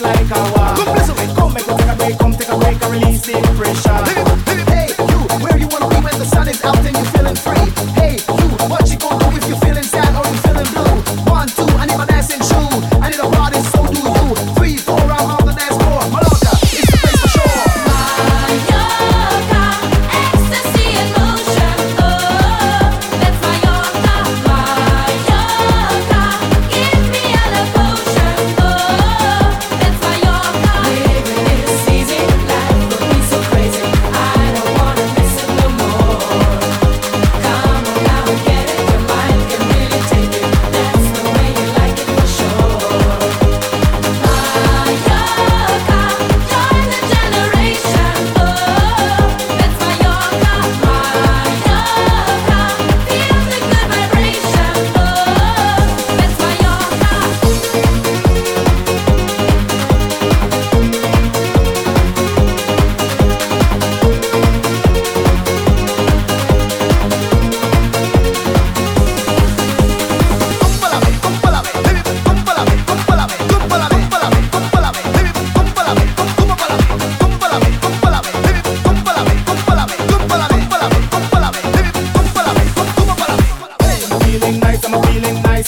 Like a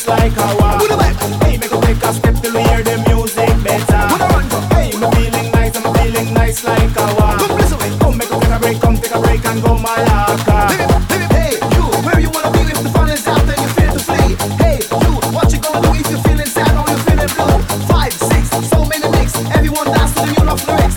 like a walk. Hey, make a take a step till we hear the music better. Hey, I'm feeling nice, I'm feeling nice like a walk. Come make a take a break, come take a break and go my locker. Five, six, so many malaka. Everyone dance to the new love lyrics